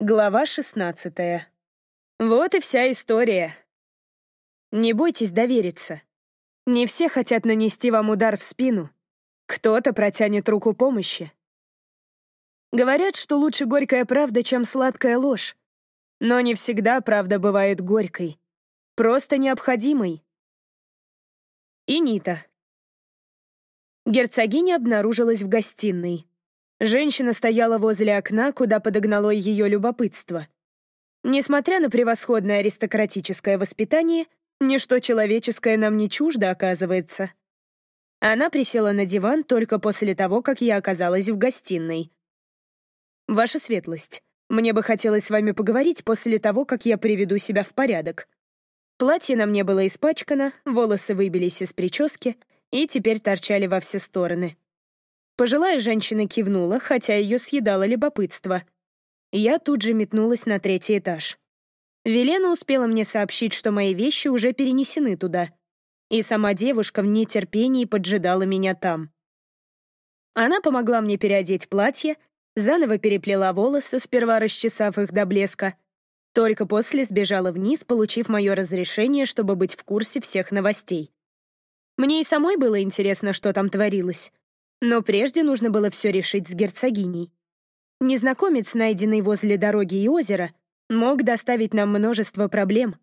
Глава 16. Вот и вся история. Не бойтесь довериться. Не все хотят нанести вам удар в спину. Кто-то протянет руку помощи. Говорят, что лучше горькая правда, чем сладкая ложь. Но не всегда правда бывает горькой. Просто необходимой. И Нита. Герцогиня обнаружилась в гостиной. Женщина стояла возле окна, куда подогнало ее любопытство. Несмотря на превосходное аристократическое воспитание, ничто человеческое нам не чуждо, оказывается. Она присела на диван только после того, как я оказалась в гостиной. «Ваша светлость, мне бы хотелось с вами поговорить после того, как я приведу себя в порядок». Платье на мне было испачкано, волосы выбились из прически и теперь торчали во все стороны. Пожилая женщина кивнула, хотя ее съедало любопытство. Я тут же метнулась на третий этаж. Велена успела мне сообщить, что мои вещи уже перенесены туда. И сама девушка в нетерпении поджидала меня там. Она помогла мне переодеть платье, заново переплела волосы, сперва расчесав их до блеска. Только после сбежала вниз, получив мое разрешение, чтобы быть в курсе всех новостей. Мне и самой было интересно, что там творилось. Но прежде нужно было все решить с герцогиней. Незнакомец, найденный возле дороги и озера, мог доставить нам множество проблем.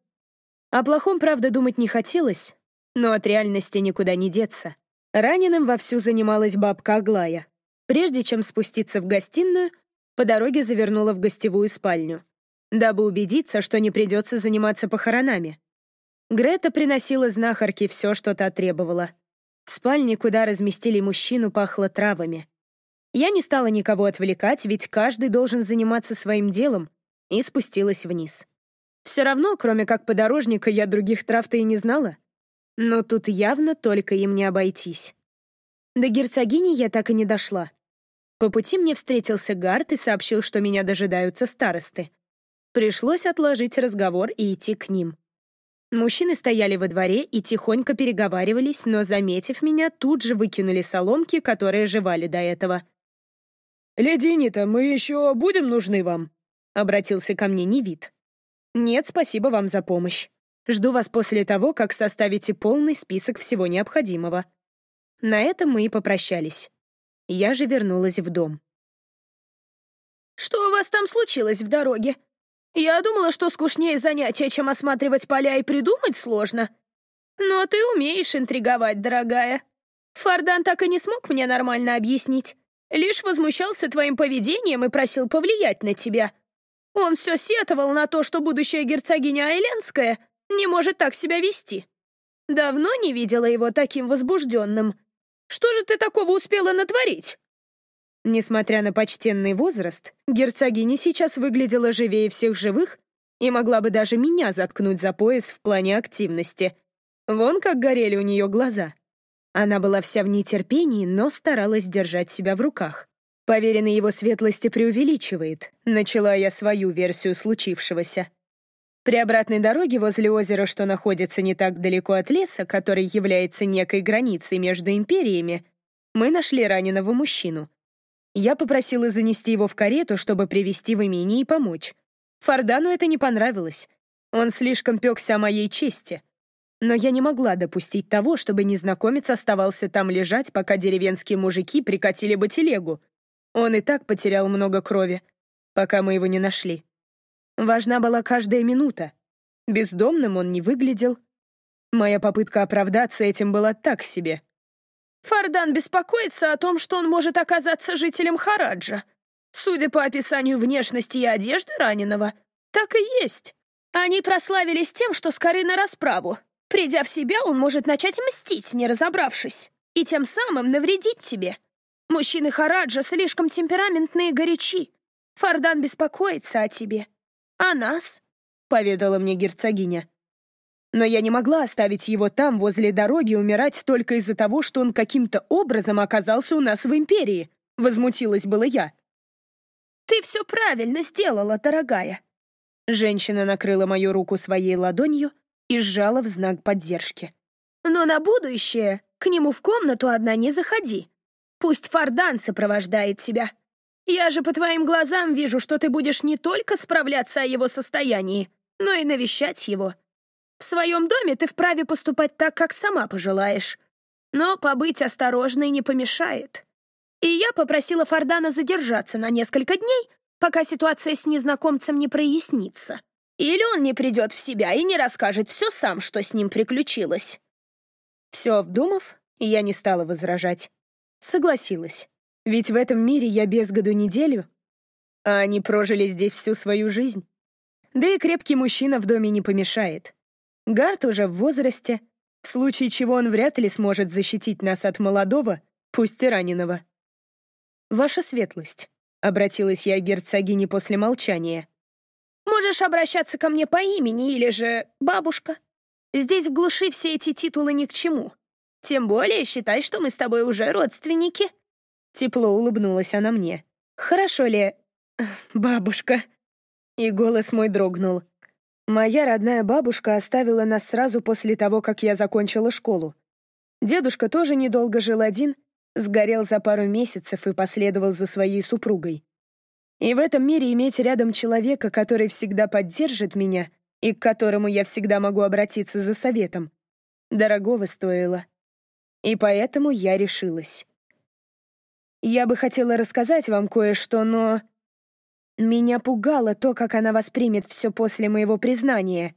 О плохом, правда, думать не хотелось, но от реальности никуда не деться. Раненым вовсю занималась бабка Аглая. Прежде чем спуститься в гостиную, по дороге завернула в гостевую спальню, дабы убедиться, что не придется заниматься похоронами. Грета приносила знахарке все, что та требовала — в спальне, куда разместили мужчину, пахло травами. Я не стала никого отвлекать, ведь каждый должен заниматься своим делом, и спустилась вниз. Все равно, кроме как подорожника, я других трав-то и не знала. Но тут явно только им не обойтись. До герцогини я так и не дошла. По пути мне встретился Гард и сообщил, что меня дожидаются старосты. Пришлось отложить разговор и идти к ним. Мужчины стояли во дворе и тихонько переговаривались, но, заметив меня, тут же выкинули соломки, которые жевали до этого. «Леди Нита, мы еще будем нужны вам?» — обратился ко мне Невид. «Нет, спасибо вам за помощь. Жду вас после того, как составите полный список всего необходимого». На этом мы и попрощались. Я же вернулась в дом. «Что у вас там случилось в дороге?» Я думала, что скучнее занятия, чем осматривать поля и придумать сложно. Но ты умеешь интриговать, дорогая. Фардан так и не смог мне нормально объяснить. Лишь возмущался твоим поведением и просил повлиять на тебя. Он все сетовал на то, что будущая герцогиня Айленская не может так себя вести. Давно не видела его таким возбужденным. Что же ты такого успела натворить? Несмотря на почтенный возраст, герцогиня сейчас выглядела живее всех живых и могла бы даже меня заткнуть за пояс в плане активности. Вон как горели у нее глаза. Она была вся в нетерпении, но старалась держать себя в руках. Поверенный его светлости преувеличивает. Начала я свою версию случившегося. При обратной дороге возле озера, что находится не так далеко от леса, который является некой границей между империями, мы нашли раненого мужчину — я попросила занести его в карету, чтобы привести в имение и помочь. Фардану это не понравилось. Он слишком пекся о моей чести. Но я не могла допустить того, чтобы незнакомец оставался там лежать, пока деревенские мужики прикатили бы телегу. Он и так потерял много крови, пока мы его не нашли. Важна была каждая минута. Бездомным он не выглядел. Моя попытка оправдаться этим была так себе. Фардан беспокоится о том, что он может оказаться жителем Хараджа. Судя по описанию внешности и одежды раненого, так и есть. Они прославились тем, что скоры на расправу. Придя в себя, он может начать мстить, не разобравшись, и тем самым навредить тебе. Мужчины Хараджа слишком темпераментные и горячи. Фардан беспокоится о тебе. А нас? — поведала мне герцогиня. Но я не могла оставить его там, возле дороги, умирать только из-за того, что он каким-то образом оказался у нас в Империи. Возмутилась была я. «Ты все правильно сделала, дорогая». Женщина накрыла мою руку своей ладонью и сжала в знак поддержки. «Но на будущее к нему в комнату одна не заходи. Пусть Фардан сопровождает тебя. Я же по твоим глазам вижу, что ты будешь не только справляться о его состоянии, но и навещать его. В своем доме ты вправе поступать так, как сама пожелаешь. Но побыть осторожной не помешает. И я попросила Фордана задержаться на несколько дней, пока ситуация с незнакомцем не прояснится. Или он не придет в себя и не расскажет все сам, что с ним приключилось. Все обдумав, я не стала возражать. Согласилась. Ведь в этом мире я без году неделю, а они прожили здесь всю свою жизнь. Да и крепкий мужчина в доме не помешает. Гарт уже в возрасте, в случае чего он вряд ли сможет защитить нас от молодого, пусть и раненого. «Ваша светлость», — обратилась я к герцогине после молчания. «Можешь обращаться ко мне по имени или же бабушка. Здесь в глуши все эти титулы ни к чему. Тем более считай, что мы с тобой уже родственники». Тепло улыбнулась она мне. «Хорошо ли, бабушка?» И голос мой дрогнул. Моя родная бабушка оставила нас сразу после того, как я закончила школу. Дедушка тоже недолго жил один, сгорел за пару месяцев и последовал за своей супругой. И в этом мире иметь рядом человека, который всегда поддержит меня и к которому я всегда могу обратиться за советом, дорогого стоило. И поэтому я решилась. Я бы хотела рассказать вам кое-что, но... Меня пугало то, как она воспримет все после моего признания.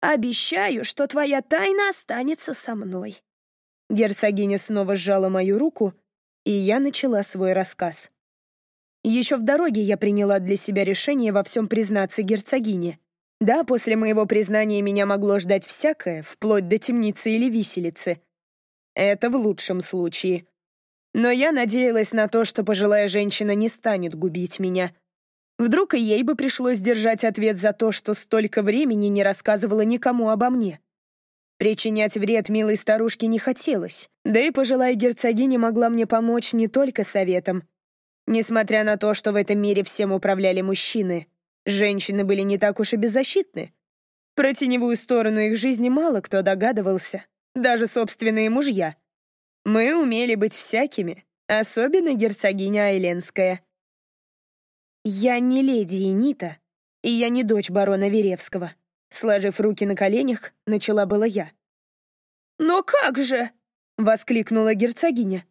«Обещаю, что твоя тайна останется со мной». Герцогиня снова сжала мою руку, и я начала свой рассказ. Еще в дороге я приняла для себя решение во всем признаться герцогине. Да, после моего признания меня могло ждать всякое, вплоть до темницы или виселицы. Это в лучшем случае. Но я надеялась на то, что пожилая женщина не станет губить меня. Вдруг и ей бы пришлось держать ответ за то, что столько времени не рассказывала никому обо мне. Причинять вред милой старушке не хотелось, да и пожилая герцогиня могла мне помочь не только советом. Несмотря на то, что в этом мире всем управляли мужчины, женщины были не так уж и беззащитны. Про теневую сторону их жизни мало кто догадывался, даже собственные мужья — мы умели быть всякими, особенно герцогиня Айленская. Я не леди Энита, и я не дочь барона Веревского. Сложив руки на коленях, начала была я. «Но как же?» — воскликнула герцогиня.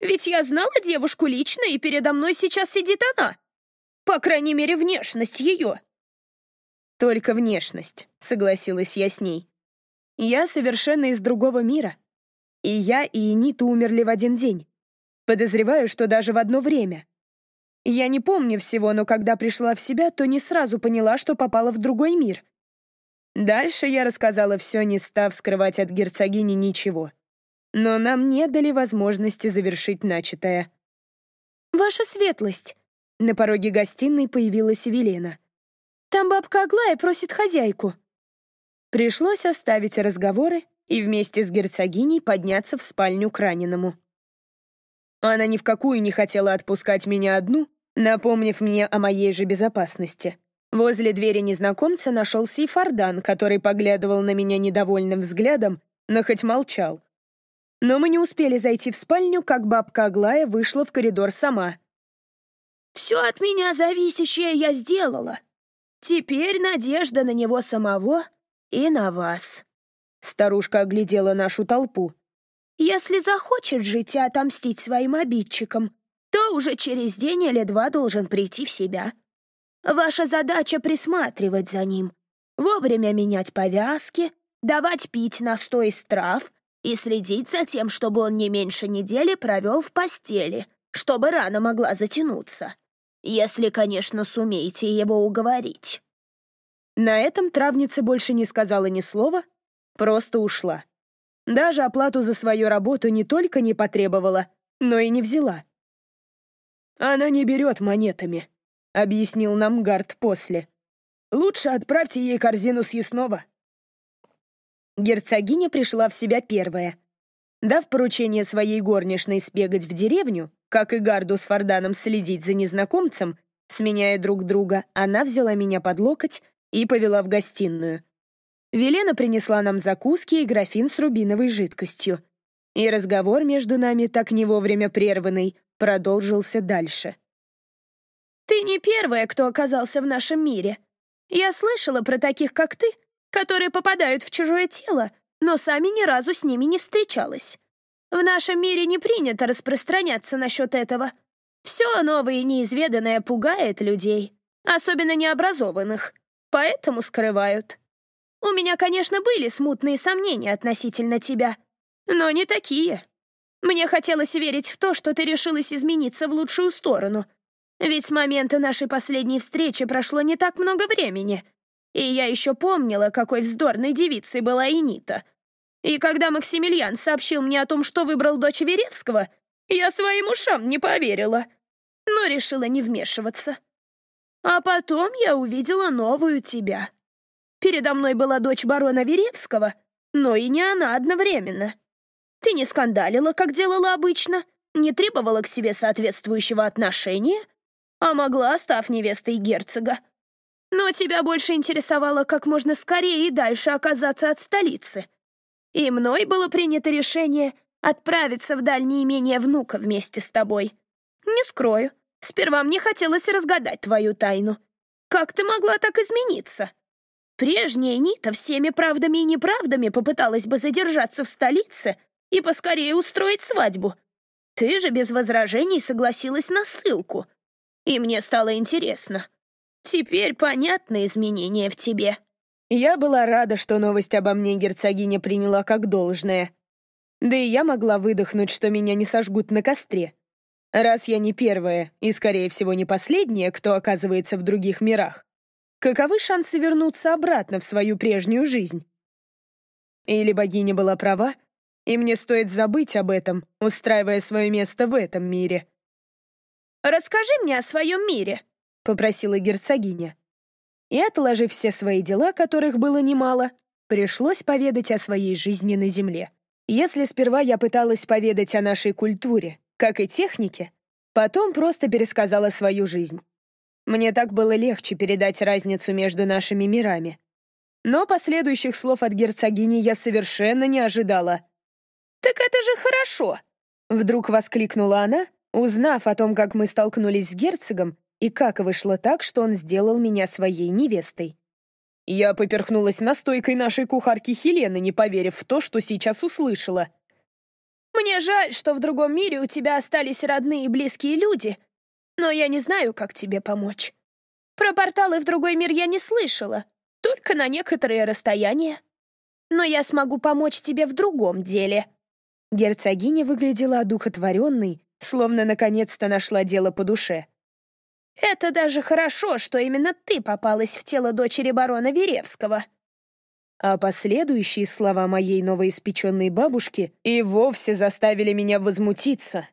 «Ведь я знала девушку лично, и передо мной сейчас сидит она. По крайней мере, внешность ее». «Только внешность», — согласилась я с ней. «Я совершенно из другого мира. И я, и Энита умерли в один день. Подозреваю, что даже в одно время. Я не помню всего, но когда пришла в себя, то не сразу поняла, что попала в другой мир. Дальше я рассказала все, не став скрывать от герцогини ничего. Но нам не дали возможности завершить начатое. «Ваша светлость!» На пороге гостиной появилась Велена. «Там бабка Аглая просит хозяйку». Пришлось оставить разговоры и вместе с герцогиней подняться в спальню к раненому. Она ни в какую не хотела отпускать меня одну, напомнив мне о моей же безопасности. Возле двери незнакомца нашелся и Фордан, который поглядывал на меня недовольным взглядом, но хоть молчал. Но мы не успели зайти в спальню, как бабка Аглая вышла в коридор сама. «Все от меня зависящее я сделала. Теперь надежда на него самого и на вас». Старушка оглядела нашу толпу. «Если захочет жить и отомстить своим обидчикам, то уже через день или два должен прийти в себя. Ваша задача — присматривать за ним, вовремя менять повязки, давать пить настой из трав и следить за тем, чтобы он не меньше недели провел в постели, чтобы рана могла затянуться. Если, конечно, сумеете его уговорить». На этом травница больше не сказала ни слова, Просто ушла. Даже оплату за свою работу не только не потребовала, но и не взяла. «Она не берет монетами», — объяснил нам Гард после. «Лучше отправьте ей корзину съестного». Герцогиня пришла в себя первая. Дав поручение своей горничной спегать в деревню, как и Гарду с Форданом следить за незнакомцем, сменяя друг друга, она взяла меня под локоть и повела в гостиную. Велена принесла нам закуски и графин с рубиновой жидкостью. И разговор между нами, так не вовремя прерванный, продолжился дальше. Ты не первая, кто оказался в нашем мире. Я слышала про таких, как ты, которые попадают в чужое тело, но сами ни разу с ними не встречалась. В нашем мире не принято распространяться насчет этого. Все новое и неизведанное пугает людей, особенно необразованных, поэтому скрывают. У меня, конечно, были смутные сомнения относительно тебя, но не такие. Мне хотелось верить в то, что ты решилась измениться в лучшую сторону. Ведь с момента нашей последней встречи прошло не так много времени. И я еще помнила, какой вздорной девицей была Энита. И когда Максимилиан сообщил мне о том, что выбрал дочь Веревского, я своим ушам не поверила, но решила не вмешиваться. А потом я увидела новую тебя. Передо мной была дочь барона Веревского, но и не она одновременно. Ты не скандалила, как делала обычно, не требовала к себе соответствующего отношения, а могла, став невестой герцога. Но тебя больше интересовало, как можно скорее и дальше оказаться от столицы. И мной было принято решение отправиться в дальнее имение внука вместе с тобой. Не скрою, сперва мне хотелось разгадать твою тайну. Как ты могла так измениться? Прежняя Нита всеми правдами и неправдами попыталась бы задержаться в столице и поскорее устроить свадьбу. Ты же без возражений согласилась на ссылку. И мне стало интересно. Теперь понятны изменения в тебе. Я была рада, что новость обо мне герцогиня приняла как должное. Да и я могла выдохнуть, что меня не сожгут на костре. Раз я не первая и, скорее всего, не последняя, кто оказывается в других мирах, каковы шансы вернуться обратно в свою прежнюю жизнь? Или богиня была права, и мне стоит забыть об этом, устраивая свое место в этом мире. «Расскажи мне о своем мире», — попросила герцогиня. И, отложив все свои дела, которых было немало, пришлось поведать о своей жизни на Земле. Если сперва я пыталась поведать о нашей культуре, как и технике, потом просто пересказала свою жизнь. Мне так было легче передать разницу между нашими мирами. Но последующих слов от герцогини я совершенно не ожидала — «Так это же хорошо!» Вдруг воскликнула она, узнав о том, как мы столкнулись с герцогом и как вышло так, что он сделал меня своей невестой. Я поперхнулась настойкой нашей кухарки Хелены, не поверив в то, что сейчас услышала. «Мне жаль, что в другом мире у тебя остались родные и близкие люди, но я не знаю, как тебе помочь. Про порталы в другой мир я не слышала, только на некоторые расстояния. Но я смогу помочь тебе в другом деле». Герцогиня выглядела одухотворенной, словно наконец-то нашла дело по душе. «Это даже хорошо, что именно ты попалась в тело дочери барона Веревского». А последующие слова моей новоиспеченной бабушки и вовсе заставили меня возмутиться